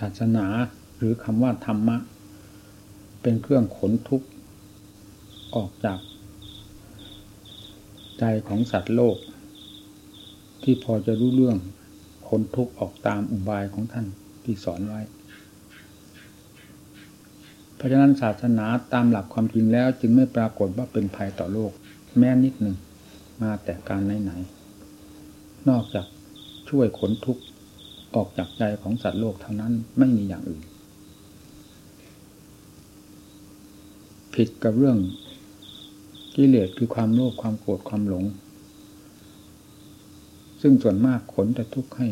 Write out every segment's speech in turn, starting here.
ศาสนาหรือคำว่าธรรมะ เป็นเครื่องขนทุกข์ออกจาก ใจของสัตว์โลก ที่พอจะรู้เรื่องขนทุกข์ออกตามอุบายของท่านที่สอนไว้ เพราะฉะนั้นศาสนาตามหลักความจริงแล้ว จึงไม่ปรากฏว่าเป็นภัยต่อโลก แม้นิดหนึ่งมาแต่การไหนๆนอกจากช่วยขนทุกข์ ออกจากใจของสัตว์โลกเท่านั้นไม่มีอย่างอื่น ผิดกับเรื่องกิเลสคือความโลภความโกรธความหลง ซึ่งส่วนมากขนแต่ทุกข์ให้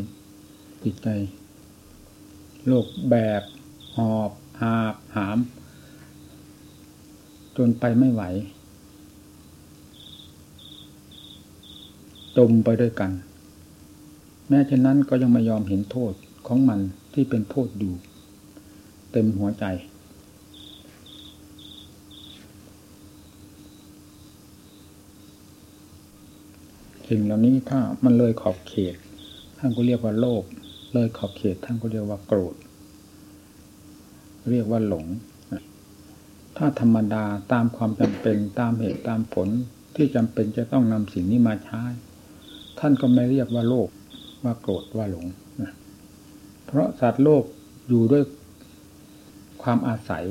จิตใจ โลกแบกหอบหาบหาม จนไปไม่ไหวจมไปด้วยกัน แม้เช่นนั้นก็ยังไม่ยอมเห็นโทษของมันที่เป็นโทษอยู่ เต็มหัวใจ สิ่งเหล่านี้ถ้ามันเลยขอบเขตท่านก็เรียกว่าโลภเลยขอบเขตท่านก็เรียกว่าโกรธ เรียกว่าหลง ถ้าธรรมดาตามความจำเป็นตามเหตุตามผลที่จำเป็นจะต้องนำสิ่งนี้มาใช้ ท่านก็ไม่เรียกว่าโลภ ว่าโกรธว่าหลงนะเพราะสัตว์โลกอยู่ด้วยความอาศัย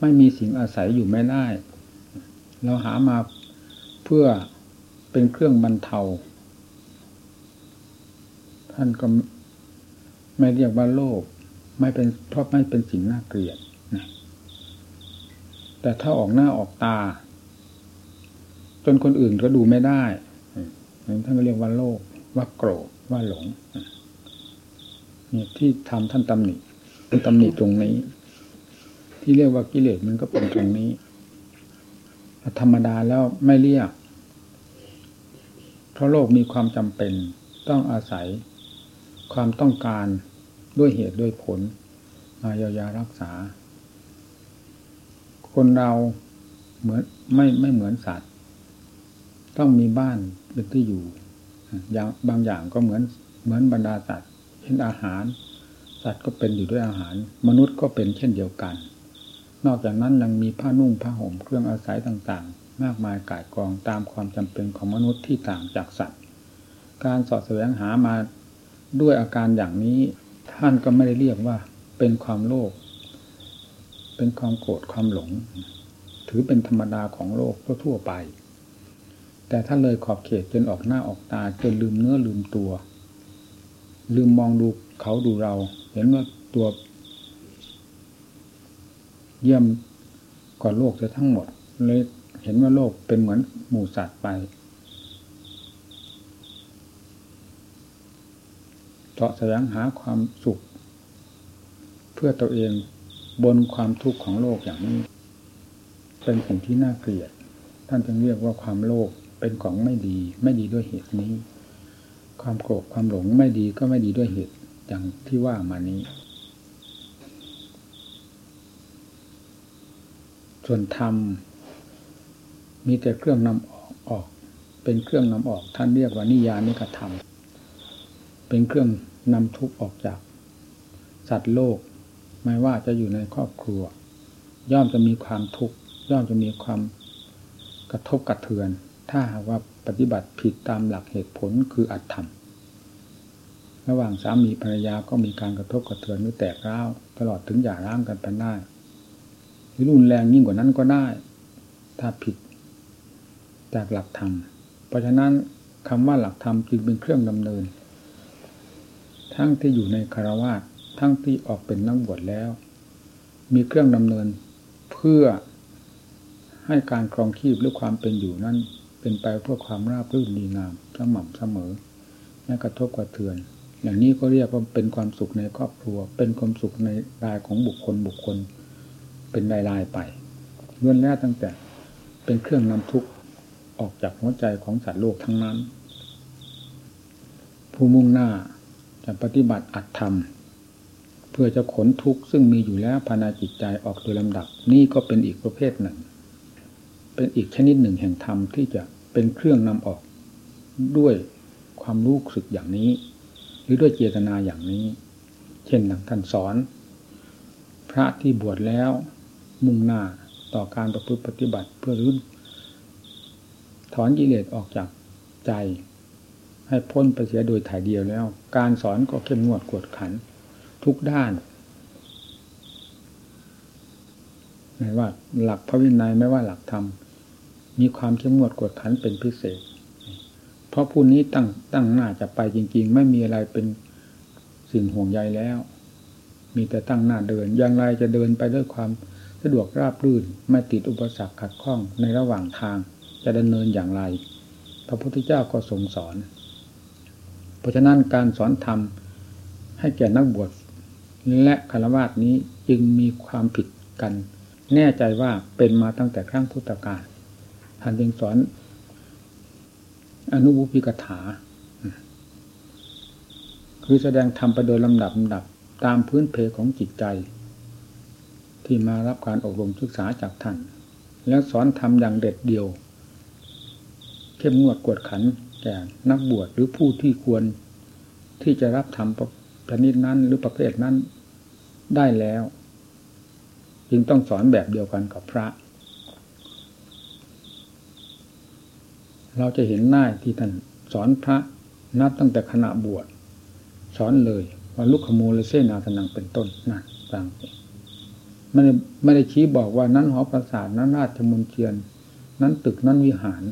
ไม่มีสิ่งอาศัยอยู่ไม่ได้ เราหามาเพื่อเป็นเครื่องบรรเทา ท่านก็ไม่เรียกว่าโลภไม่เป็นเพราะไม่เป็นสิ่งน่าเกลียดนะแต่ถ้าออกหน้าออกตา จนคนอื่นก็ดูไม่ได้ท่านก็เรียกว่าโลภ ว่าโกรธว่าหลงเนี่ยที่ทำท่านตำหนิเป็นตำหนิตรงนี้ ที่เรียกว่ากิเลสมันก็เป็นตรงนี้ ธรรมดาแล้วไม่เรียก เพราะโลกมีความจำเป็นต้องอาศัยความต้องการด้วยเหตุด้วยผลมาเยียวยารักษา คนเราเหมือนไม่ไม่เหมือนสัตว์ ต้องมีบ้านเป็นที่อยู่ อย่างบางอย่างก็เหมือนเหมือนบรรดาสัตว์เช่นอาหาร สัตว์ก็เป็นอยู่ด้วยอาหาร มนุษย์ก็เป็นเช่นเดียวกัน นอกจากนั้นยังมีผ้านุ่งผ้าห่มเครื่องอาศัยต่างๆ มากมายกายกองตามความจำเป็นของมนุษย์ที่ต่างจากสัตว์ การสอดแสวงหามาด้วยอาการอย่างนี้ ท่านก็ไม่ได้เรียกว่าเป็นความโลภเป็นความโกรธความหลง ถือเป็นธรรมดาของโลกทั่วไป แต่ถ้าเลยขอบเขตจนออกหน้าออกตา จนลืมเนื้อลืมตัว ลืมมองดูเขาดูเรา เห็นว่าตัว เยี่ยมก่อโลกจะทั้งหมด เลยเห็นว่าโลกเป็นเหมือนหมูสัตว์ไปเจาะแสวงหาความสุข เพื่อตัวเองบนความทุกข์ของโลกอย่างนี้ เป็นสิ่งที่น่าเกลียด ท่านจึงเรียกว่าความโลภ เป็นของไม่ดี ไม่ดีด้วยเหตุนี้ ความโกรธความหลงไม่ดีก็ไม่ดีด้วยเหตุอย่างที่ว่ามานี้ ส่วนธรรมมีแต่เครื่องนำออกออก เป็นเครื่องนำออกท่านเรียกว่านิยานิกธรรมเป็นเครื่องนำทุกออกจาก สัตว์โลก ไม่ว่าจะอยู่ในครอบครัว ย่อมจะมีความทุกข์ย่อมจะมีความกระทบกระเทือน ถ้าหากว่าปฏิบัติผิดตามหลักเหตุผลคืออัตธรรม ระหว่างสามีภรรยาก็มีการกระทบกระเทือนหรือแตกร้าวตลอดถึงหย่าร้างกันไปได้หรือรุนแรงยิ่งกว่านั้นก็ได้ ถ้าผิดจากหลักธรรม เพราะฉะนั้นคำว่าหลักธรรมจึงเป็นเครื่องดำเนิน ทั้งที่อยู่ในคารวาสทั้งที่ออกเป็นนักบวชแล้ว มีเครื่องดำเนินเพื่อให้การครองชีพหรือความเป็นอยู่นั้น เป็นไปเพื่อความราบรื่นดีงามสม่ำเสมอไม่กระทบกระเทือน อย่างนี้ก็เรียกว่าเป็นความสุขในครอบครัว เป็นความสุขในรายของบุคคลบุคคล เป็นรายรายไปเงื่อนแรกตั้งแต่เป็นเครื่องนำทุกข์ออกจากหัวใจของสัตว์โลกทั้งนั้น ผู้มุ่งหน้าจะปฏิบัติอัตธรรม เพื่อจะขนทุกข์ซึ่งมีอยู่แล้วภายในจิตใจออกโดยลำดับ นี่ก็เป็นอีกประเภทหนึ่ง เป็นอีกชนิดหนึ่งแห่งธรรมที่จะเป็นเครื่องนำออกด้วยความรู้สึกอย่างนี้ หรือด้วยเจตนาอย่างนี้ เช่นหนังท่านสอน พระที่บวชแล้วมุ่งหน้าต่อการประพฤติปฏิบัติเพื่อรื้นถอนกิเลสออกจากใจ ให้พ้นไปเสียโดยถ่ายเดียวแล้ว การสอนก็เข้มงวดกวดขัน ทุกด้านไม่ว่าหลักพระวินัยไม่ว่าหลักธรรม มีความเข้มงวดกวดขันเป็นพิเศษ เพราะผู้นี้ตั้งตั้งหน้าจะไปจริง ๆ ไม่มีอะไรเป็นสิ่งห่วงใยแล้ว มีแต่ตั้งหน้าเดิน อย่างไรจะเดินไปด้วยความสะดวกราบรื่นไม่ติดอุปสรรคขัดข้องในระหว่างทางจะดำเนินอย่างไร พระพุทธเจ้าก็ทรงสอน เพราะฉะนั้นการสอนธรรมให้แก่นักบวชและคารวะนี้จึงมีความผิดกัน แน่ใจว่าเป็นมาตั้งแต่ครั้งพุทธกาล ท่านจึงสอน อนุบุพิกถา คือแสดงธรรมไปโดยลำดับลำดับ ตามพื้นเพของจิตใจ ที่มารับการอบรมศึกษาจากท่าน แล้วสอนธรรมอย่างเด็ดเดียว เข้มงวดกวดขันแก่นักบวชหรือผู้ที่ควรที่จะรับธรรมประนิดนั้นหรือประเภทนั้นได้แล้ว จึงต้องสอนแบบเดียวกันกับพระ เราจะเห็นหน้าที่ท่านสอนพระนับตั้งแต่ขณะบวชสอนเลยว่าลุกขโมลเซนาสนังเป็นต้นนั่นฟังไม่ได้ไม่ได้ชี้บอกว่านั้นหอประสาทนั้นราชมนเทียน นั้นตึกนั้นวิหาร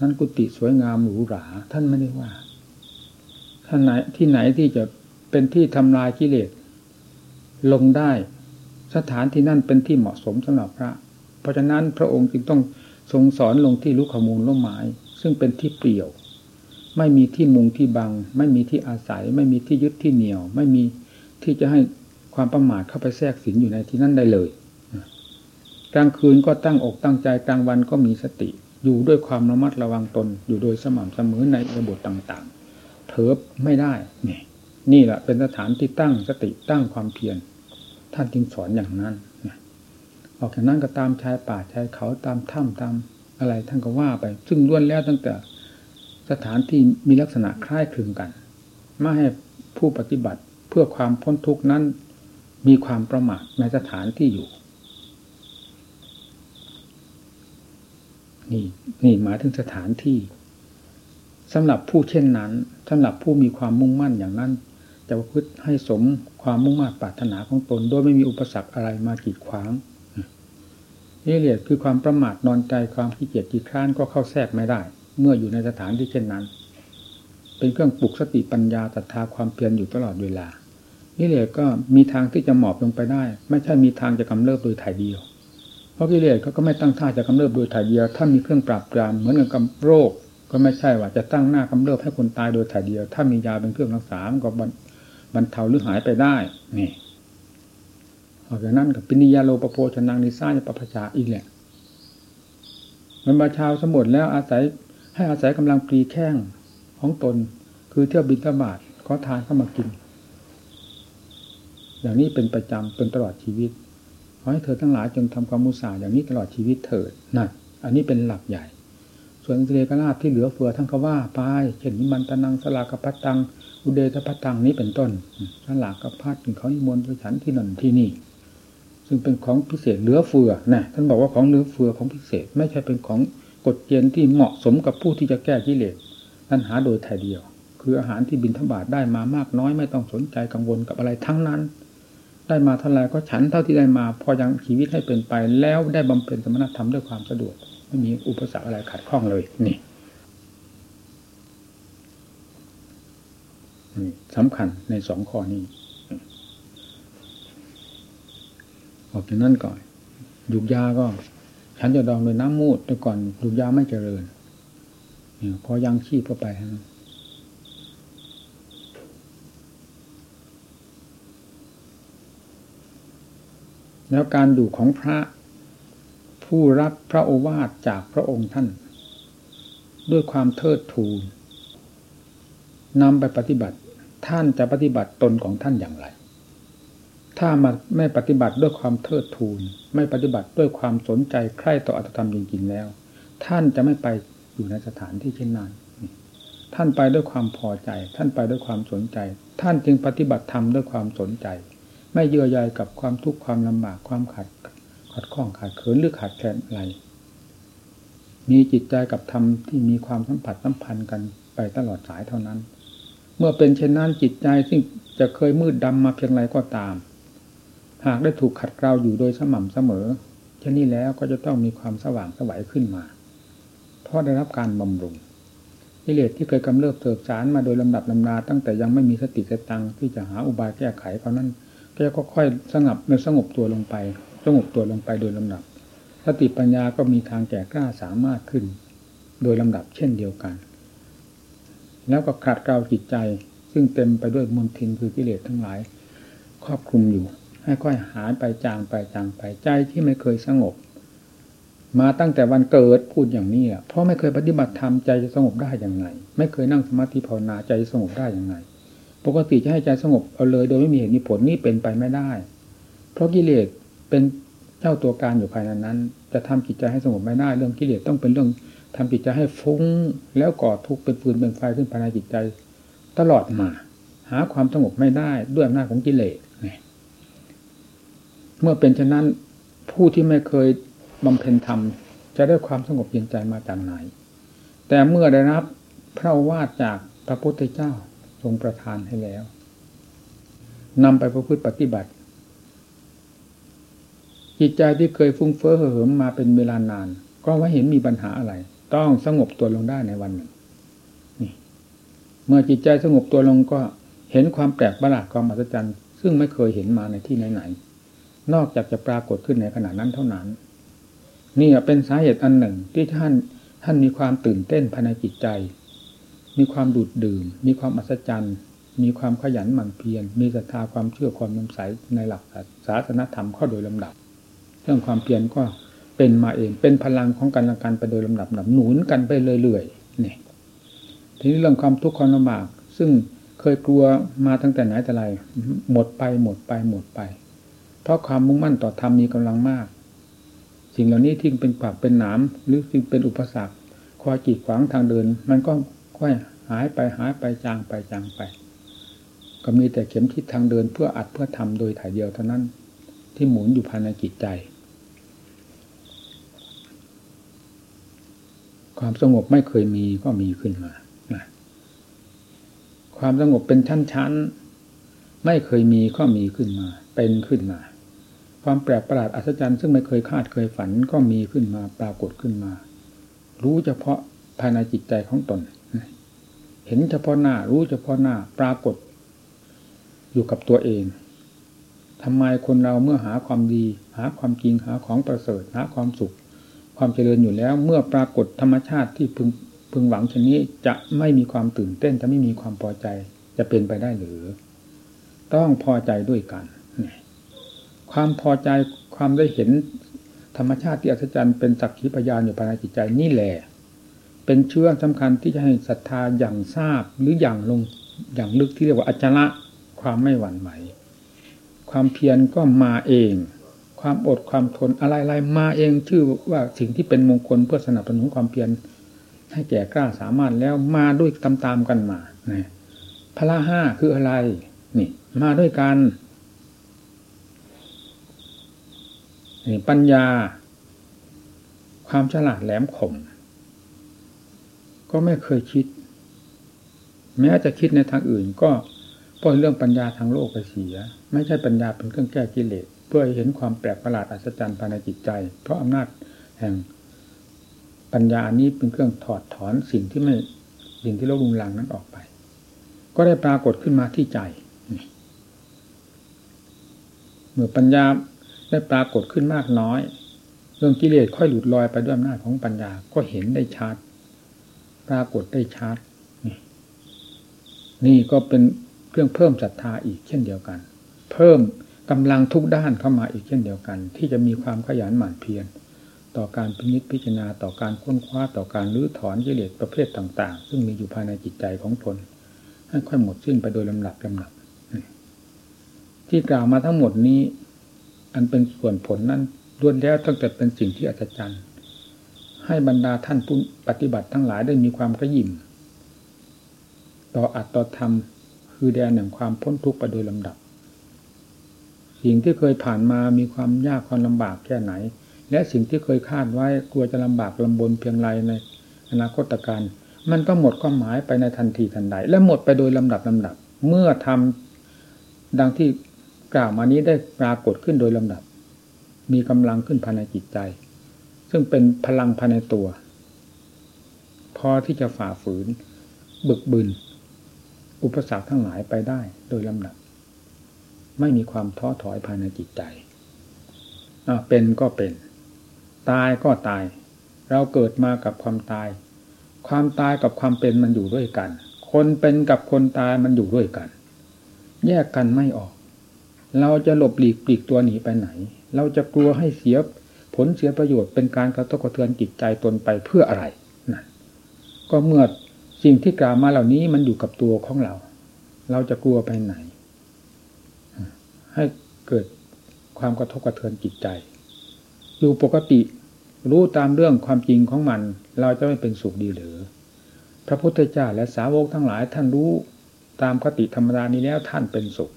นั้นกุฏิสวยงามหรูหรา ท่านไม่ได้ว่าท่านไหนที่ไหนที่จะเป็นที่ทำลายกิเลสลงได้ สถานที่นั่นเป็นที่เหมาะสมสำหรับพระ เพราะฉะนั้นพระองค์จึงต้อง ทรงสอนลงที่ลุกขมูลล้มไม้ซึ่งเป็นที่เปลี่ยว ไม่มีที่มุงที่บัง ไม่มีที่อาศัย ไม่มีที่ยึดที่เหนียว ไม่มีที่จะให้ความประมาทเข้าไปแทรกสินอยู่ในที่นั่นได้เลย กลางคืนก็ตั้งอกตั้งใจกลางวันก็มีสติ อยู่ด้วยความระมัดระวังตน อยู่โดยสม่ำเสมอในระบบต่างๆ เถิบไม่ได้ นี่นี่แหละเป็นสถานที่ตั้งสติตั้งความเพียรท่านจึงสอนอย่างนั้น ออกจากนั้นก็ตามชายป่าชายเขาตามถ้ำตามอะไรท่านก็ว่าไป ซึ่งล้วนแล้วตั้งแต่สถานที่มีลักษณะคล้ายคลึงกันไม่ให้ผู้ปฏิบัติเพื่อความพ้นทุกข์นั้น มีความประมาทในสถานที่อยู่ นี่นี่หมายถึงสถานที่สำหรับผู้เช่นนั้นสำหรับผู้มีความมุ่งมั่นอย่างนั้นจะประพฤติให้สมความมุ่งมั่นปรารถนาของตน โดยไม่มีอุปสรรคอะไรมากีดขวาง นี่เรียกคือความประมาทนอนใจความขี้เกียจขี้คร้านก็เข้าแทรกไม่ได้ เมื่ออยู่ในสถานที่เช่นนั้น เป็นเครื่องปลุกสติปัญญาศรัทธาความเพียรอยู่ตลอดเวลานี่เลยก็มีทางที่จะหมอบลงไปได้ ไม่ใช่มีทางจะกำเริบโดยถ่ายเดียว เพราะกิเลสเขาก็ไม่ตั้งท่าจะกำเริบโดยถ่ายเดียว ถ้ามีเครื่องปราบปรามเหมือนกับโรค ก็ไม่ใช่ว่าจะตั้งหน้ากำเริบให้คนตายโดยถ่ายเดียว ถ้ามียาเป็นเครื่องรักษาก็บรรเทาหรือหายไปได้นี่ อกจากนั้นกับปินิยาโลปโพชนังนิสายปปชาอีกแหละมันมาชาวสมุทรแล้วอาศัยให้อาศัยกำลังปรีแข้งของตน คือเที่ยวบินตบาทขอทานเข้ามากิน อย่างนี้เป็นประจำเป็นตลอดชีวิตขอให้เธอทั้งหลายจงทำความมุสาอย่างนี้ตลอดชีวิตเถิดนั่นอันนี้เป็นหลักใหญ่ ส่วนเรกราบที่เหลือเฟือทั้งก็ว่าไปเช่นนิมันตนังสลากพัตตังอุเดชพัตตังนี้เป็นต้นสลากพัดถึงเขาอิมนต์ไปฉันที่นั่นที่นี่ึงเป็นของพิเศษเหลือเฟือนะท่านบอกว่าของเหลือเฟือของพิเศษ ไม่ใช่เป็นของกฎเกณฑ์ที่เหมาะสมกับผู้ที่จะแก้กิเลสตัณหาโดยถ่ายเดียว คืออาหารที่บินทบาทได้มามากน้อยไม่ต้องสนใจกังวลกับอะไรทั้งนั้น ได้มาเท่าไรก็ฉันเท่าที่ได้มาพอยังชีวิตให้เป็นไป แล้วได้บำเพ็ญสมณธรรมด้วยความสะดวกไม่มีอุปสรรคอะไรขัดข้องเลยนี่สำคัญในสองข้อนี้ ออกจากนั้นก่อนยุกยาก็ฉันจะดองโดยน้ำมูดแต่ก่อนดูยาไม่เจริญเนี่ยพอยังชีพเข้าไปแล้วการดูของพระผู้รับพระโอวาทจากพระองค์ท่าน ด้วยความเทิดทูนนำไปปฏิบัติท่านจะปฏิบัติตนของท่านอย่างไร ถ้ามาไม่ปฏิบัติด้วยความเทิดทูน ไม่ปฏิบัติด้วยความสนใจใคร่ต่ออัตธรรมจริง ๆ แล้ว ท่านจะไม่ไปอยู่ในสถานที่เช่นนั้นท่านไปด้วยความพอใจ ท่านไปด้วยความสนใจ ท่านจึงปฏิบัติธรรมด้วยความสนใจ ไม่เยื่อใยกับความทุกข์ความลำบากความขัดขัดข้องขาดเขินหรือขาดแคลนอะไร มีจิตใจกับธรรมที่มีความสัมผัสสัมพันธ์กันไปตลอดสายเท่านั้น เมื่อเป็นเช่นนั้นจิตใจซึ่งจะเคยมืดดำมาเพียงไรก็ตาม หากได้ถูกขัดเกลาอยู่โดยสม่ำเสมอเช่นนี้แล้วก็จะต้องมีความสว่างสวัยขึ้นมา เพราะได้รับการบำรุงกิเลสที่เคยกำเริบเถิบสารมาโดยลำดับลำนาตั้งแต่ยังไม่มีสติสตังที่จะหาอุบายแก้ไขเพราะนั้นก็ค่อยสงบในสงบตัวลงไป สงบตัวลงไปโดยลำดับ สติปัญญาก็มีทางแก่กล้าสามารถขึ้น โดยลำดับเช่นเดียวกัน แล้วก็ขาดเกลาจิตใจซึ่งเต็มไปด้วยมลทินคือกิเลสทั้งหลาย ครอบคลุมอยู่ ให้ค่อยหายไปจางไปจางไปใจที่ไม่เคยสงบ มาตั้งแต่วันเกิดพูดอย่างนี้เพราะไม่เคยปฏิบัติธรรมใจจะสงบได้อย่างไรไม่เคยนั่งสมาธิภาวนาใจจะสงบได้อย่างไรปกติจะให้ใจสงบเอาเลย โดยไม่มีเหตุมีผลนี่เป็นไปไม่ได้ เพราะกิเลสเป็นเจ้าตัวการอยู่ภายในนั้น จะทำจิตใจให้สงบไม่ได้เรื่องกิเลสต้องเป็นเรื่องทำจิตใจให้ฟุ้ง แล้วก่อทุกข์เป็นฟืนเป็นไฟขึ้นภายในจิตใจ ตลอดมา หาความสงบไม่ได้ด้วยอำนาจของกิเลส เมื่อเป็นเช่นนั้นผู้ที่ไม่เคยบำเพ็ญธรรม จะได้ความสงบเย็นใจมาจากไหน แต่เมื่อได้รับพระวาจากพระพุทธเจ้าทรงประทานให้แล้วนำไปประพฤติปฏิบัติ จิตใจที่เคยฟุ้งเฟ้อเหิมมาเป็นเวลานาน ก็ว่าเห็นมีปัญหาอะไร ต้องสงบตัวลงได้ในวันหนึ่งนี่เมื่อจิตใจสงบตัวลงก็เห็นความแปลกประหลาดความอัศจรรย์ ซึ่งไม่เคยเห็นมาในที่ไหนๆ นอกจากจะปรากฏขึ้นในขณะนั้นเท่านั้น นี่เป็นสาเหตุอันหนึ่งที่ท่านท่านมีความตื่นเต้นภายในจิตใจ มีความดูดดื่ม มีความอัศจรรย์ มีความขยันหมั่นเพียร มีศรัทธาความเชื่อความน้ำใสในหลักศาสนธรรมเข้าโดยลำดับ เรื่องความเพียรก็เป็นมาเอง เป็นพลังของกันและกันไปโดยลำดับหนุนกันไปเรื่อยๆนี่ทีนี้เรื่องความทุกข์ความลำบาก ซึ่งเคยกลัวมาตั้งแต่ไหนแต่ไรหมดไปหมดไปหมดไป เพราะความมุ่งมั่นต่อธรรมมีกำลังมาก สิ่งเหล่านี้ที่เป็นปากเป็นหนามหรือสิ่งเป็นอุปสรรคคอยกีดขวางทางเดิน มันก็ค่อยหายไปหายไปจางไปจางไป ก็มีแต่เข็มทิศทางเดินเพื่ออัดเพื่อทำโดยถ่ายเดียวเท่านั้น ที่หมุนอยู่ภายในจิตใจ ความสงบไม่เคยมีก็มีขึ้นมาความสงบเป็นชั้นๆ ไม่เคยมีก็มีขึ้นมา เป็นขึ้นมา ความแปลกประหลาดอัศจรรย์ซึ่งไม่เคยคาดเคยฝันก็มีขึ้นมาปรากฏขึ้นมา รู้เฉพาะภายในจิตใจของตน เห็นเฉพาะหน้า รู้เฉพาะหน้าปรากฏ อยู่กับตัวเองทำไมคนเราเมื่อหาความดี หาความจริงหาของประเสริฐหาความสุข ความเจริญอยู่แล้ว เมื่อปรากฏธรรมชาติที่พึงพึงหวังชนี้จะไม่มีความตื่นเต้นจะไม่มีความพอใจจะเป็นไปได้หรือ ต้องพอใจด้วยกัน ความพอใจความได้เห็นธรรมชาติที่อัศจรรย์เป็นสักขีพยานอยู่ภายในจิตใจนี่แหละเป็นเชื่อสำคัญที่จะให้ศรัทธาอย่างทราบหรืออย่างลงอย่างลึกที่เรียกว่าอัจฉระความไม่หวั่นไหวความเพียรก็มาเอง ความอดความทนอะไรๆมาเองชื่อว่าสิ่งที่เป็นมงคลเพื่อสนับสนุนความเพียรให้แก่กล้าสามารถแล้วมาด้วยตามๆกันมาพระห้าคืออะไร นี่ มาด้วยกัน ปัญญา ความฉลาดแหลมคมก็ไม่เคยคิด แม้จะคิดในทางอื่นก็ปล่อยเรื่องปัญญาทางโลกไปเสีย ไม่ใช่ปัญญาเป็นเครื่องแก้กิเลสเพื่อเห็นความแปลกประหลาดอัศจรรย์ภายในจิตใจ เพราะอำนาจแห่งปัญญานี้เป็นเครื่องถอดถอนสิ่งที่ไม่สิ่งที่โลกลุงลังนั้นออกไป ก็ได้ปรากฏขึ้นมาที่ใจ เมื่อปัญญา ได้ปรากฏขึ้นมากน้อย เรื่องกิเลสค่อยหลุดลอยไปด้วยอำนาจของปัญญาก็เห็นได้ชัด ปรากฏได้ชัด นี่ก็เป็นเครื่องเพิ่มศรัทธาอีกเช่นเดียวกัน เพิ่มกำลังทุกด้านเข้ามาอีกเช่นเดียวกัน ที่จะมีความขยันหมั่นเพียรต่อการพิจิตพิจารณาต่อการค้นคว้าต่อการรื้อถอนกิเลสประเภทต่าง ๆ ซึ่งมีอยู่ภายในจิตใจของตนให้ค่อยหมดสิ้นไปโดยลำดับลำดับที่กล่าวมาทั้งหมดนี้ อันเป็นส่วนผลนั้นล้วนแล้วตั้งแต่เป็นสิ่งที่อัศจรรย์ ให้บรรดาท่านผู้ปฏิบัติทั้งหลายได้มีความกระยิมต่ออัตต่อธรรมคือแดนแห่งความพ้นทุกข์ไปโดยลำดับ สิ่งที่เคยผ่านมามีความยากความลำบากแค่ไหน และสิ่งที่เคยคาดไว้กลัวจะลำบากลำบนเพียงไรในอนาคตการมันก็หมดความหมายไปในทันทีทันใด และหมดไปโดยลำดับลำดับ เมื่อทำดังที่ กล่าวมานี้ได้ปรากฏขึ้นโดยลำดับ มีกำลังขึ้นภายในจิตใจ ซึ่งเป็นพลังภายในตัว พอที่จะฝ่าฝืน บึกบึนอุปสรรคทั้งหลายไปได้โดยลำดับ ไม่มีความท้อถอยภายในจิตใจเป็นก็เป็น ตายก็ตาย เราเกิดมากับความตาย ความตายกับความเป็นมันอยู่ด้วยกัน คนเป็นกับคนตายมันอยู่ด้วยกัน แยกกันไม่ออก เราจะหลบหลีกปลีกตัวหนีไปไหน เราจะกลัวให้เสียผลเสียประโยชน์เป็นการกระทบกระเทือนจิตใจตนไปเพื่ออะไรนั่นก็เมื่อสิ่งที่กล่าวมาเหล่านี้มันอยู่กับตัวของเรา เราจะกลัวไปไหน ให้เกิดความกระทบกระเทือนจิตใจ อยู่ปกติรู้ตามเรื่องความจริงของมัน เราจะไม่เป็นสุขดีหรือ พระพุทธเจ้าและสาวกทั้งหลายท่านรู้ตามคติธรรมดานี้แล้วท่านเป็นสุข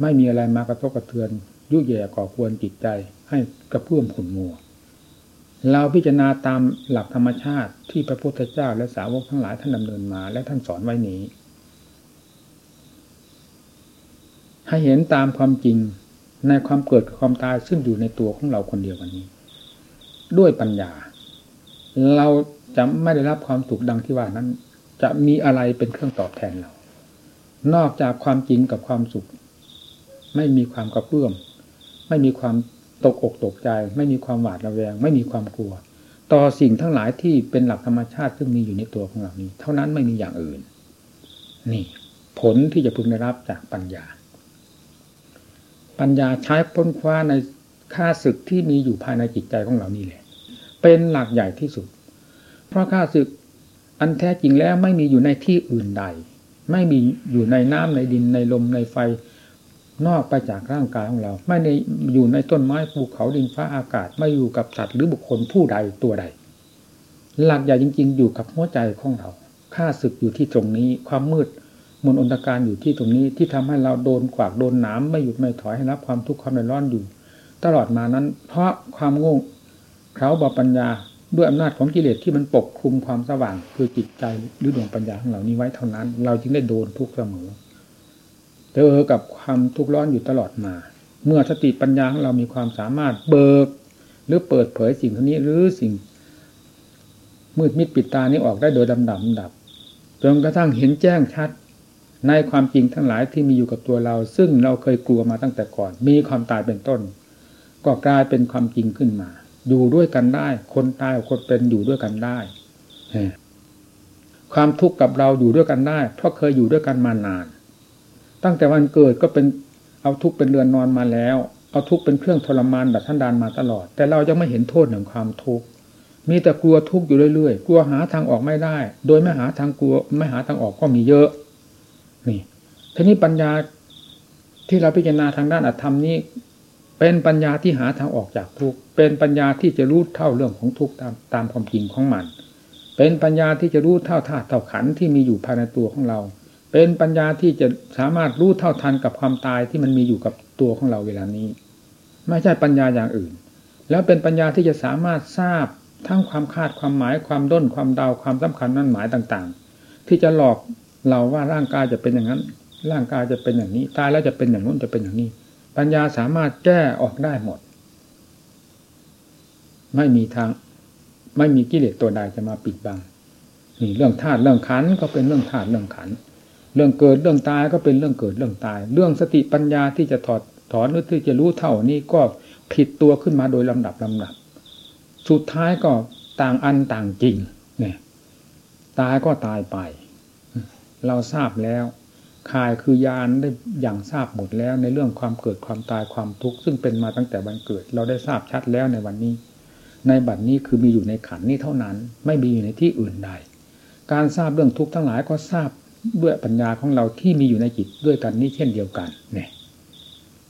ไม่มีอะไรมากระทบกระเทือน ยุ่ยแย่ก่อควรจิตใจ ให้กระเพื่อมขุนมัว เราพิจารณาตามหลักธรรมชาติที่พระพุทธเจ้าและสาวกทั้งหลายท่านดำเนินมา และท่านสอนไว้นี้ ให้เห็นตามความจริงในความเกิดกับความตายซึ่งอยู่ในตัวของเราคนเดียวกันนี้ ด้วยปัญญา เราจะไม่ได้รับความสุขดังที่ว่านั้น จะมีอะไรเป็นเครื่องตอบแทนเรา นอกจากความจริงกับความสุข ไม่มีความกระเพื่อมไม่มีความตกอกตกใจ ไม่มีความหวาดระแวง ไม่มีความกลัว ต่อสิ่งทั้งหลายที่เป็นหลักธรรมชาติซึ่งมีอยู่ในตัวของเรานี้ เท่านั้นไม่มีอย่างอื่น นี่ ผลที่จะพึงได้รับจากปัญญา ปัญญาใช้พ้นคว้าในค่าศึกที่มีอยู่ภายในจิตใจของเรานี่แหละ เป็นหลักใหญ่ที่สุด เพราะค่าศึกอันแท้จริงแล้วไม่มีอยู่ในที่อื่นใด ไม่มีอยู่ในน้ำในดินในลมในไฟ นอกไปจากร่างกายของเรา ไม่ในอยู่ในต้นไม้ภูเขาดินฟ้าอากาศ ไม่อยู่กับสัตว์หรือบุคคลผู้ใดตัวใด หลักใหญ่จริง ๆ อยู่กับหัวใจของเราค่าศึกอยู่ที่ตรงนี้ ความมืดมนอนตการอยู่ที่ตรงนี้ที่ทำให้เราโดนกวากโดนน้ำไม่หยุดไม่ถอยให้รับความทุกข์ความร้อนอยู่ ตลอดมานั้น เพราะความโง่เขาบาปัญญาด้วยอำนาจของกิเลสที่มันปกคลุมความสว่างคือจิตใจหรือดวงปัญญาของเรานี้ไว้เท่านั้น เราจึงได้โดนทุกข์เสมอ เจอกับความทุกข์ร้อนอยู่ตลอดมา เมื่อสติปัญญาของเรามีความสามารถเบิก หรือเปิดเผยสิ่งนี้หรือสิ่ง มืดมิดปิดตานี้ออกได้โดยดำดับดับจนกระทั่งเห็นแจ้งชัด ในความจริงทั้งหลายที่มีอยู่กับตัวเรา ซึ่งเราเคยกลัวมาตั้งแต่ก่อน มีความตายเป็นต้น ก็กลายเป็นความจริงขึ้นมา อยู่ด้วยกันได้ คนตายกับคนเป็นอยู่ด้วยกันได้ความทุกข์กับเราอยู่ด้วยกันได้ เพราะเคยอยู่ด้วยกันมานาน ตั้งแต่วันเกิดก็เป็นเอาทุกเป็นเรือนนอนมาแล้ว เอาทุกเป็นเครื่องทรมานแบบท่านดานมาตลอด แต่เราจะไม่เห็นโทษของความทุกข์มีแต่กลัวทุกข์อยู่เรื่อยๆ กลัวหาทางออกไม่ได้ โดยไม่หาทางกลัวไม่หาทางออกก็มีเยอะ นี่ทีนี้ปัญญาที่เราพิจารณาทางด้านอธรรมนี้ เป็นปัญญาที่หาทางออกจากทุกข์เป็นปัญญาที่จะรู้เท่าเรื่องของทุกข์ตามตามความจริงของมัน เป็นปัญญาที่จะรู้เท่าธาตุเท่าขันที่มีอยู่ภายในตัวของเรา เป็นปัญญาที่จะสามารถรู้เท่าทันกับความตายที่มันมีอยู่กับตัวของเราเวลานี้ ไม่ใช่ปัญญาอย่างอื่น แล้วเป็นปัญญาที่จะสามารถทราบทั้งความคาดความหมายความด้นความเดาความสำคัญนั่นหมายต่างๆ ที่จะหลอกเราว่าร่างกายจะเป็นอย่างนั้น ร่างกายจะเป็นอย่างนี้ ตายแล้วจะเป็นอย่างนู้นจะเป็นอย่างนี้ ปัญญาสามารถแก้ออกได้หมด ไม่มีทาง ไม่มีกิเลสตัวใดจะมาปิดบังนี่เรื่องธาตุเรื่องขันก็เป็นเรื่องธาตุเรื่องขัน เรื่องเกิดเรื่องตายก็เป็นเรื่องเกิดเรื่องตาย เรื่องสติปัญญาที่จะถอดถอนหรือที่จะรู้เท่านี้ก็ผิดตัวขึ้นมาโดยลำดับลำดับ สุดท้ายก็ต่างอันต่างจริงเนี่ยตายก็ตายไป เราทราบแล้วคายคือยานได้อย่างทราบหมดแล้ว ในเรื่องความเกิดความตายความทุกข์ซึ่งเป็นมาตั้งแต่วันเกิด เราได้ทราบชัดแล้วในวันนี้ ในบัดนี้คือมีอยู่ในขันนี้เท่านั้น ไม่มีอยู่ในที่อื่นใด การทราบเรื่องทุกข์ทั้งหลายก็ทราบ ด้วยปัญญาของเราที่มีอยู่ในจิตด้วยกันนี้เช่นเดียวกันเนี่ย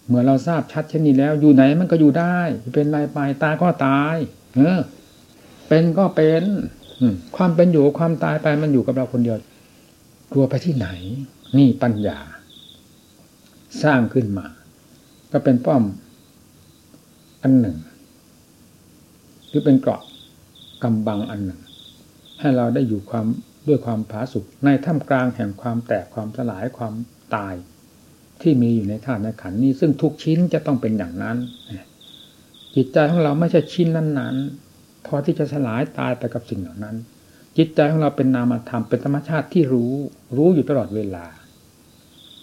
เมื่อเราทราบชัดเช่นนี้แล้ว อยู่ไหนมันก็อยู่ได้ เป็นไรไปตายตาก็ตาย เออ เป็นก็เป็นความเป็นอยู่ความตายไปมันอยู่กับเราคนเดียวกลัวไปที่ไหน นี่ปัญญา สร้างขึ้นมา ก็เป็นป้อม อันหนึ่ง หรือเป็นเกราะกำบังอันหนึ่ง ให้เราได้อยู่ความ ด้วยความผาสุกในท่ามกลางแห่งความแตกความสลายความตาย ที่มีอยู่ในธาตุในขันนี้ ซึ่งทุกชิ้นจะต้องเป็นอย่างนั้น จิตใจของเราไม่ใช่ชิ้นนั้นๆพอที่จะสลายตายไปกับสิ่งเหล่านั้น จิตใจของเราเป็นนามธรรมเป็นธรรมชาติที่รู้ รู้อยู่ตลอดเวลา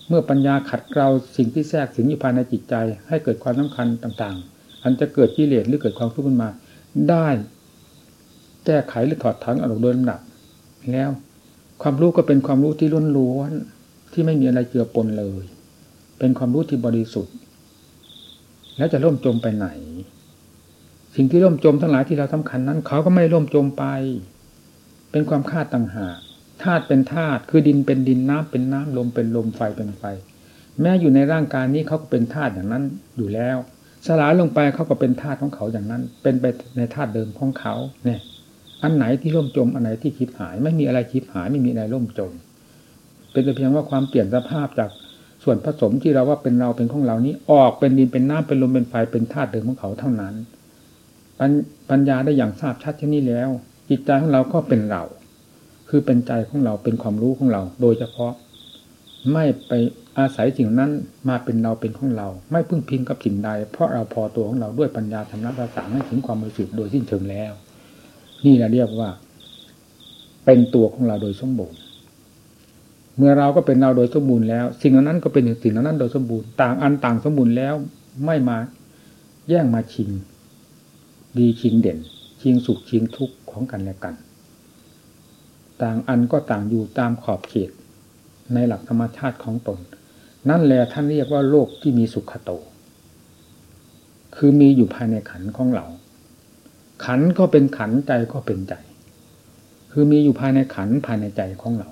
เมื่อปัญญาขัดเกลาสิ่งที่แทรกสิงอยู่ภายในจิตใจ ให้เกิดความสำคัญต่างๆ อันจะเกิดกิเลสหรือเกิดความทุกข์ขึ้นมา ได้ แก้ไขหรือถอดถอนออกโดยลำดับ แล้ว ความรู้ก็เป็นความรู้ที่ล้นล้วนที่ไม่มีอะไรเจือปนเลย เป็นความรู้ที่บริสุทธิ์ แล้วจะล่มจมไปไหน สิ่งที่ล่มจมทั้งหลายที่เราสำคัญนั้น เขาก็ไม่ล่มจมไป เป็นความคาดต่างหากธาตุเป็นธาตุคือดินเป็นดินน้ำเป็นน้ำลมเป็นลมไฟเป็นไฟ แม้อยู่ในร่างกายนี้เขาก็เป็นธาตุอย่างนั้นอยู่แล้วสลายลงไปเขาก็เป็นธาตุของเขาอย่างนั้น เป็นไปในธาตุเดิมของเขาเนี่ย อันไหนที่ล่มจมอันไหนที่คิดหาย ไม่มีอะไรคิดหายไม่มีอะไรล่มจม เป็นแต่เพียงว่าความเปลี่ยนสภาพจากส่วนผสมที่เราว่าเป็นเราเป็นของเรานี้ ออกเป็นดินเป็นน้ำเป็นลมเป็นไฟเป็นธาตุเดิมของเขาเท่านั้นปัญญาได้อย่างทราบชัดเช่นนี้แล้ว จิตใจของเราก็เป็นเรา คือเป็นใจของเราเป็นความรู้ของเรา โดยเฉพาะ ไม่ไปอาศัยสิ่งนั้นมาเป็นเราเป็นของเรา ไม่พึ่งพิงกับสิ่งใด เพราะเราพอตัวของเราด้วยปัญญาธรรมะสางให้ถึงความบริสุทธิ์โดยสิ้นเชิงแล้ว นี่เราเรียกว่า เป็นตัวของเราโดยสมบูรณ์ เมื่อเราก็เป็นเราโดยสมบูรณ์แล้ว สิ่งนั้นก็เป็นสิ่งนั้นโดยสมบูรณ์ต่างอันต่างสมบูรณ์แล้วไม่มาแย่งมาชิง ดีชิงเด่น ชิงสุขชิงทุกข์ของกันและกัน ต่างอันก็ต่างอยู่ตามขอบเขต ในหลักธรรมชาติของตน นั่นแหละท่านเรียกว่าโลกที่มีสุขโต คือมีอยู่ภายในขันของเรา ขันก็เป็นขันใจก็เป็นใจ คือมีอยู่ภายในขันภายในใจของเรา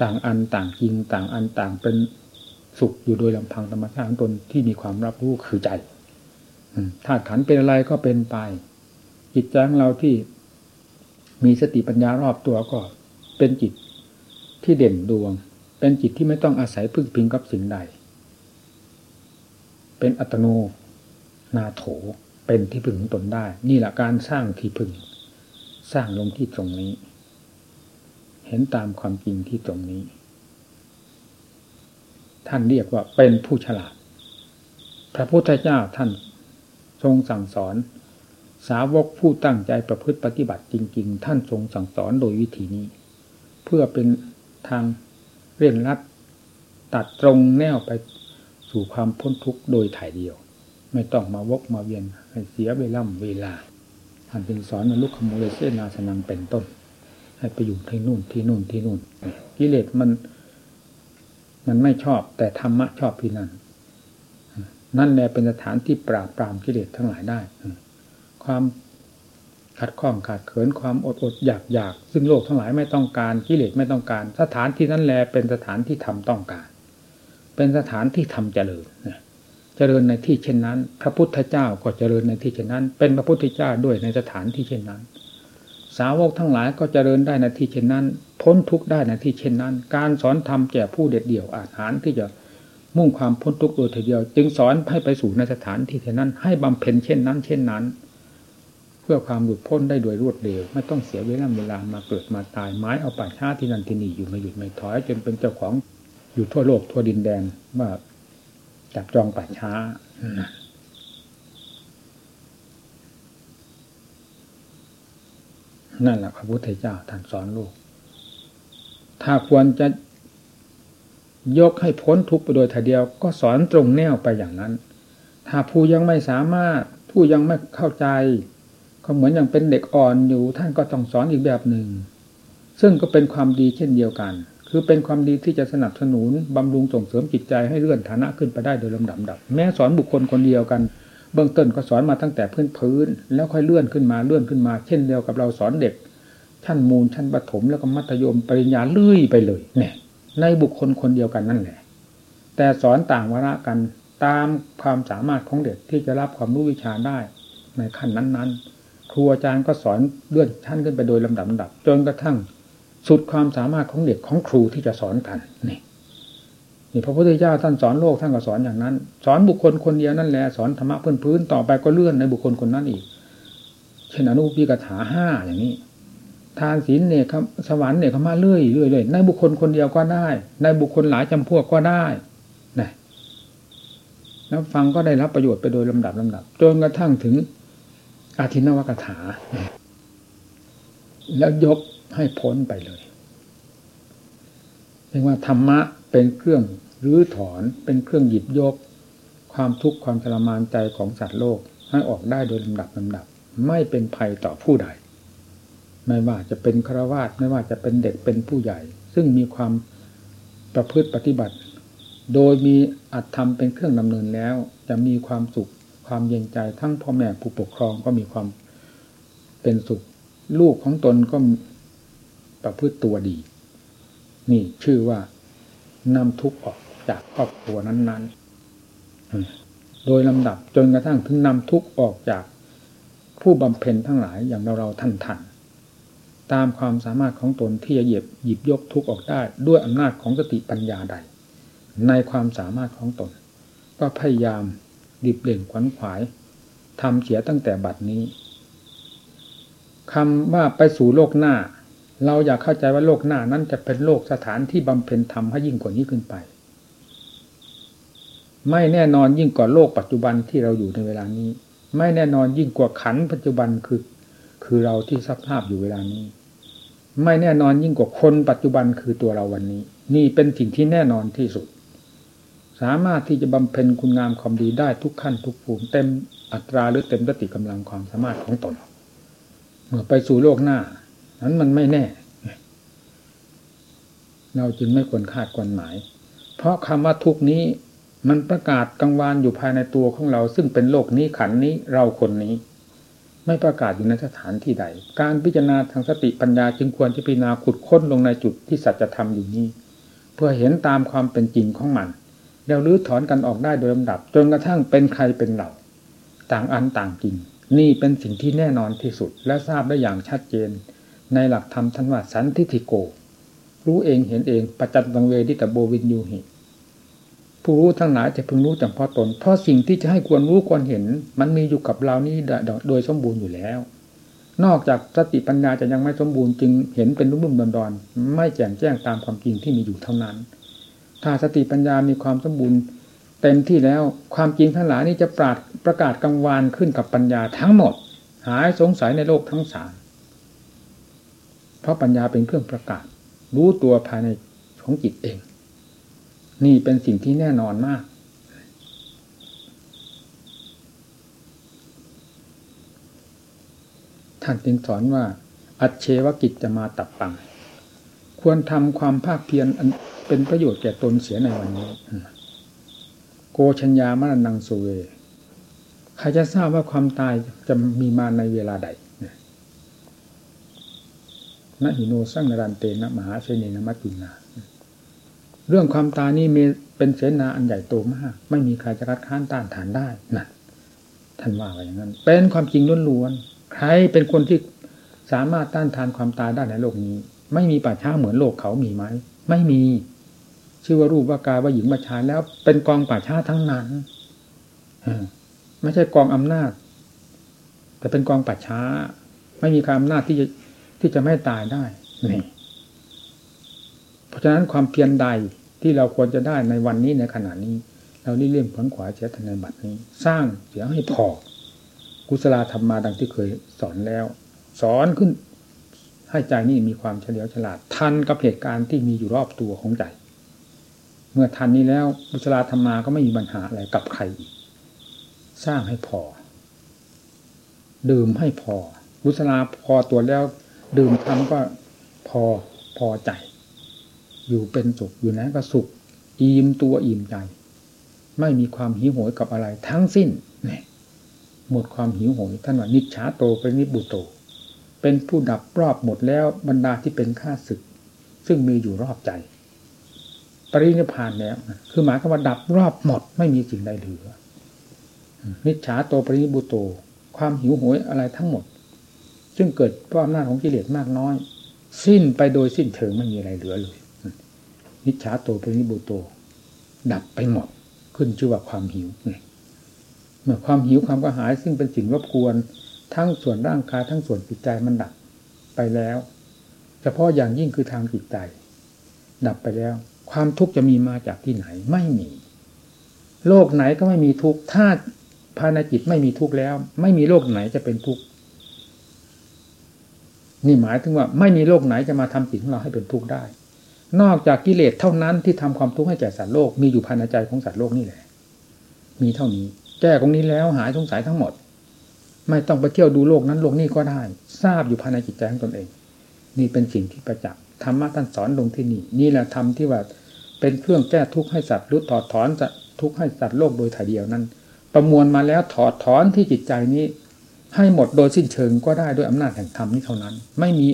ต่างอันต่างจริงต่างอันต่างเป็นสุขอยู่โดยลำพังธรรมชาติของตนที่มีความรับรู้คือใจธาตุขันเป็นอะไรก็เป็นไป จิตใจของเราที่มีสติปัญญารอบตัวก็เป็นจิตที่เด่นดวง เป็นจิตที่ไม่ต้องอาศัยพึ่งพิงกับสิ่งใด เป็นอัตโนนาโถ เป็นที่พึ่งของตนได้ นี่แหละการสร้างที่พึ่ง สร้างลงที่ตรงนี้ เห็นตามความจริงที่ตรงนี้ ท่านเรียกว่าเป็นผู้ฉลาด พระพุทธเจ้าท่านทรงสั่งสอน สาวกผู้ตั้งใจประพฤติปฏิบัติจริง ๆ ท่านทรงสั่งสอนโดยวิธีนี้ เพื่อเป็นทางเร่งรัดตัดตรงแนวไปสู่ความพ้นทุกข์โดยถ่ายเดียว ไม่ต้องมาวกมาเวียนให้เสียเวลาเวลาท่านเป็นสอนนลุกขโมเลเสนาสนังเป็นต้น ให้ไปอยู่ที่นู่นที่นู่นที่นู่นกิเลสมัน มันไม่ชอบ แต่ธรรมะชอบที่นั่นนั่นแหละเป็นสถานที่ปราบปรามกิเลสทั้งหลายได้ ความขัดข้องขาดเขินความอดอดอยากอยากซึ่งโลกทั้งหลายไม่ต้องการกิเลสไม่ต้องการ สถานที่นั้นแหละเป็นสถานที่ทำต้องการ เป็นสถานที่ทำเจริญนะ เจริญในที่เช่นนั้น พระพุทธเจ้าก็เจริญในที่เช่นนั้น เป็นพระพุทธเจ้าด้วยในสถานที่เช่นนั้น สาวกทั้งหลายก็เจริญได้ในที่เช่นนั้น พ้นทุกข์ได้ในที่เช่นนั้น การสอนธรรมแก่ผู้เด็ดเดี่ยวอาหารที่จะมุ่งความพ้นทุกข์โดยเดียว จึงสอนให้ไปสู่ในสถานที่เช่นนั้น ให้บำเพ็ญเช่นนั้น เช่นนั้น เพื่อความหลุดพ้นได้โดยรวดเร็ว ไม่ต้องเสียเวลาเวลามาเกิดมาตายไม้เอาป่าช้าที่นั่นที่นี่อยู่ไม่หยุดไม่ถอยจนเป็นเจ้าของอยู่ทั่วโลกทั่วดินแดนว่า จับจองป่าช้านั่นแหละพระพุทธเจ้าท่านสอนลูก ถ้าควรจะยกให้พ้นทุกข์ไปโดยทีเดียว ก็สอนตรงแนวไปอย่างนั้น ถ้าผู้ยังไม่สามารถ ผู้ยังไม่เข้าใจ ก็เหมือนอย่างเป็นเด็กอ่อนอยู่ ท่านก็ต้องสอนอีกแบบหนึ่ง ซึ่งก็เป็นความดีเช่นเดียวกัน คือเป็นความดีที่จะสนับสนุนบำรุงส่งเสริมจิตใจให้เลื่อนฐานะขึ้นไปได้โดยลำดับดับแม้สอนบุคคลคนเดียวกัน เบื้องต้นก็สอนมาตั้งแต่พื้นพื้น แล้วค่อยเลื่อนขึ้นมาเลื่อนขึ้นมา เช่นเดียวกับเราสอนเด็ก ชั้นมูลชั้นประถมแล้วก็มัธยมปริญญาเลื่อยไปเลยเนี่ยในบุคคลคนเดียวกันนั่นแหละ แต่สอนต่างวาระกันตามความสามารถของเด็กที่จะรับความรู้วิชาได้ในขั้นนั้นๆครูอาจารย์ก็สอนเลื่อนชั้นขึ้นไปโดยลำดับดับจนกระทั่ง สุดความสามารถของเด็กของครูที่จะสอนกันนี่นี่พระพุทธเจ้าท่านสอนโลกท่านก็สอนอย่างนั้น สอนบุคคลคนเดียวนั่นแหละสอนธรรมะพื้นพื้นต่อไปก็เลื่อนในบุคคลคนนั้นอีก เช่นอนุปีกถาห้าอย่างนี้ ทานศีลเนี่ยครับสวรรค์เนี่ยเขามาเรื่อยเรื่อยเลยในบุคคลคนเดียวก็ได้ ในบุคคลหลายจำพวกก็ได้นะแล้วฟังก็ได้รับประโยชน์ไปโดยลำดับลำดับจนกระทั่งถึงอาทินวกถา แล้วยก ให้พ้นไปเลยเรียกว่าธรรมะเป็นเครื่องรื้อถอนเป็นเครื่องหยิบยก ความทุกข์ความทรมานใจของสัตว์โลกให้ออกได้โดยลำดับลำดับ ไม่เป็นภัยต่อผู้ใด ไม่ว่าจะเป็นฆราวาสไม่ว่าจะเป็นเด็กเป็นผู้ใหญ่ ซึ่งมีความประพฤติปฏิบัติ โดยมีอัตธรรมเป็นเครื่องดำเนินแล้ว จะมีความสุขความเย็นใจทั้งพ่อแม่ผู้ปกครองก็มีความเป็นสุข ลูกของตนก็ ประพฤติตัวดี นี่ชื่อว่านำทุกข์ออกจากครอบครัวนั้น ๆ โดยลำดับจนกระทั่งถึงนำทุกข์ออกจากผู้บำเพ็ญทั้งหลายอย่างเราเราท่านทันตามความสามารถของตนที่จะเหยียบหยิบยกทุกข์ออกได้ ด้วยอำนาจของสติปัญญาใด ในความสามารถของตน ก็พยายามดิบเล่งขวัญขวายทำเสียตั้งแต่บัดนี้คำว่าไปสู่โลกหน้า เราอยากเข้าใจว่าโลกหน้านั้นจะเป็นโลกสถานที่บำเพ็ญธรรมให้ยิ่งกว่านี้ขึ้นไป ไม่แน่นอนยิ่งกว่าโลกปัจจุบันที่เราอยู่ในเวลานี้ ไม่แน่นอนยิ่งกว่าขันปัจจุบันคือ คือเราที่สภาพอยู่เวลานี้ ไม่แน่นอนยิ่งกว่าคนปัจจุบันคือตัวเราวันนี้ นี่เป็นสิ่งที่แน่นอนที่สุด สามารถที่จะบำเพ็ญคุณงามความดีได้ทุกขั้นทุกภูมิเต็มอัตราหรือเต็มสติกำลังความสามารถของตนเมื่อไปสู่โลกหน้า นั้นมันไม่แน่ เราจึงไม่ควรคาดควรหมาย เพราะคำว่าทุกนี้มันประกาศกังวานอยู่ภายในตัวของเรา ซึ่งเป็นโลกนี้ขันนี้เราคนนี้ ไม่ประกาศอยู่ในสถานที่ใด การพิจารณาทางสติปัญญาจึงควรจะพิจารณาขุดค้นลงในจุดที่สัจธรรมอยู่นี้ เพื่อเห็นตามความเป็นจริงของมันเราลื้อถอนกันออกได้โดยลำดับ จนกระทั่งเป็นใครเป็นเราต่างอันต่างจริง นี่เป็นสิ่งที่แน่นอนที่สุดและทราบได้อย่างชัดเจน ในหลักธรรมท่านว่าสันทิฐิโก รู้เองเห็นเองปัจจัตังเวทิตโบวินยูหิผู้รู้ทั้งหลายจะพึงรู้จำเพาะตน เพราะสิ่งที่จะให้ควรรู้ควรเห็น มันมีอยู่กับเรานี่โดยสมบูรณ์อยู่แล้ว นอกจากสติปัญญาจะยังไม่สมบูรณ์จึงเห็นเป็นรุ่มๆดอนๆไม่แจ่มแจ้งตามความจริงที่มีอยู่เท่านั้น ถ้าสติปัญญามีความสมบูรณ์เต็มที่แล้วความจริงทั้งหลายนี้จะปราดประกาศกังวานขึ้นกับปัญญาทั้งหมด หายสงสัยในโลกทั้งสาม เพราะปัญญาเป็นเครื่องประกาศ รู้ตัวภายในของจิตเอง นี่เป็นสิ่งที่แน่นอนมาก ท่านจึงสอนว่า อัจเชวกิจจะมาตับปัง ควรทำความภาคเพียรเป็นประโยชน์แก่ตนเสียในวันนี้ โกชัญญามรนังสุเว ใครจะทราบว่าความตายจะมีมาในเวลาใด นะหิโนสังนรันเตนะมหาเสนีนมัจจุนา เรื่องความตายนี่มีเป็นเสนาอันใหญ่โตมาก ไม่มีใครจะคัดค้านต้านทานได้นั่นท่านว่าไว้อย่างนั้น เป็นความจริงล้วนๆใครเป็นคนที่สามารถต้านทานความตายได้ในโลกนี้ ไม่มีป่าช้าเหมือนโลกเขามีไหมไม่มี ชื่อว่ารูปว่ากายว่าหญิงว่าชายแล้ว เป็นกองป่าช้าทั้งนั้นไม่ใช่กองอำนาจ แต่เป็นกองป่าช้า ไม่มีการอำนาจที่จะ ที่จะไม่ตายได้นี่เพราะฉะนั้นความเพียรใดที่เราควรจะได้ในวันนี้ในขณะนี้ เรานี่เลี่ยมผลขวาเชื้ในบัดนี้ สร้างเสียให้พอกุศลธรรมมาดังที่เคยสอนแล้ว สอนขึ้น ให้ใจนี่มีความเฉลียวฉลาด ทันกับเหตุการณ์ที่มีอยู่รอบตัวของใจ เมื่อทันนี้แล้วบุษราธรรมมาก็ไม่มีปัญหาอะไรกับใครอีกสร้างให้พอ ดื่มให้พอบุษราพอตัวแล้ว ดื่มทำก็พอพอใจ อยู่เป็นสุขอยู่นั้นก็สุขอิ่มตัวอิ่มใจ ไม่มีความหิวโหยกับอะไรทั้งสิ้นนี่หมดความหิวโหยท่านว่านิชาโตเป็นนิบุโต เป็นผู้ดับรอบหมดแล้วบรรดาที่เป็นข้าศึก ซึ่งมีอยู่รอบใจ ปรินิพานแล้วคือหมายความว่าดับรอบหมดไม่มีสิ่งใดเหลือนิจฉาโตปรินิบุโต ความหิวโหยอะไรทั้งหมด ซึ่งเกิดเพราะอำนาจของกิเลสมากน้อย สิ้นไปโดยสิ้นเชิงไม่มีอะไรเหลือเลยนิจฉาโตปรินิบุโต ดับไปหมดขึ้นชื่อว่าความหิวเมื่อความหิวความกระหาย ซึ่งเป็นสิ่งรบกวนทั้งส่วนร่างกายทั้งส่วนจิตใจมันดับไปแล้ว เฉพาะอย่างยิ่งคือทางจิตใจ ดับไปแล้ว ความทุกข์จะมีมาจากที่ไหนไม่มี โลกไหนก็ไม่มีทุกข์ถ้าภายในจิตไม่มีทุกข์แล้ว ไม่มีโลกไหนจะเป็นทุกข์ นี่หมายถึงว่าไม่มีโลกไหนจะมาทำจิตของเราให้เป็นทุกข์ได้ นอกจากกิเลสเท่านั้นที่ทำความทุกข์ให้แก่สัตว์โลกมีอยู่ภายในใจของสัตว์โลกนี่แหละ มีเท่านี้ แก้ตรงนี้แล้วหายสงสัยทั้งหมด ไม่ต้องไปเที่ยวดูโลกนั้นโลกนี้ก็ได้ ทราบอยู่ภายในจิตใจของตนเอง นี่เป็นสิ่งที่ประจักษ์ธรรมะท่านสอนลงที่นี่ นี่แหละธรรมที่ว่าเป็นเครื่องแก้ทุกข์ให้สัตว์รู้ถอดถอนทุกข์ให้สัตว์โลกโดยถ่ายเดียวนั้น ประมวลมาแล้วถอดถอนที่จิตใจนี้ ให้หมดโดยสิ้นเชิงก็ได้ด้วยอำนาจแห่งธรรมนี้เท่านั้น ไม่มี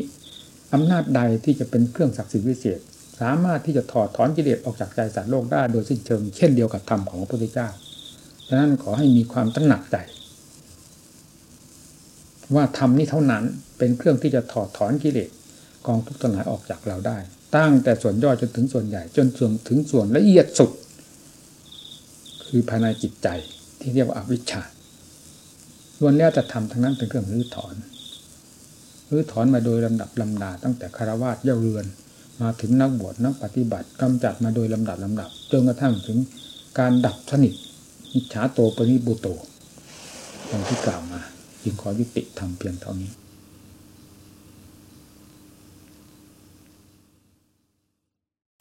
อำนาจใดที่จะเป็นเครื่องศักดิ์สิทธิ์วิเศษ สามารถที่จะถอดถอนกิเลสออกจากใจสัตว์โลกได้โดยสิ้นเชิง เช่นเดียวกับธรรมของพระพุทธเจ้าฉะนั้นขอให้มีความตั้งหนักใจ ว่าธรรมนี้เท่านั้นเป็นเครื่องที่จะถอดถอนกิเลสกองทุกข์ทั้งหลายออกจากเราได้ ตั้งแต่ส่วนย่อยจนถึงส่วนใหญ่ จนส่วนถึงส่วนละเอียดสุด คือภายในจิตใจที่เรียกว่าอวิชชา ล้วนแล้วจะทำทั้งนั้นเป็นเครื่องรื้อถอนรื้อถอนมาโดยลำดับลำดาตั้งแต่คารวาสเย่าเรือน มาถึงนักบวชนักปฏิบัติกำจัดมาโดยลำดับลำดับจนกระทั่งถึงการดับสนิทอิจฉาโตปริบุโตอย่างที่กล่าวมาจึงขอยุติทำเพียงเท่านี้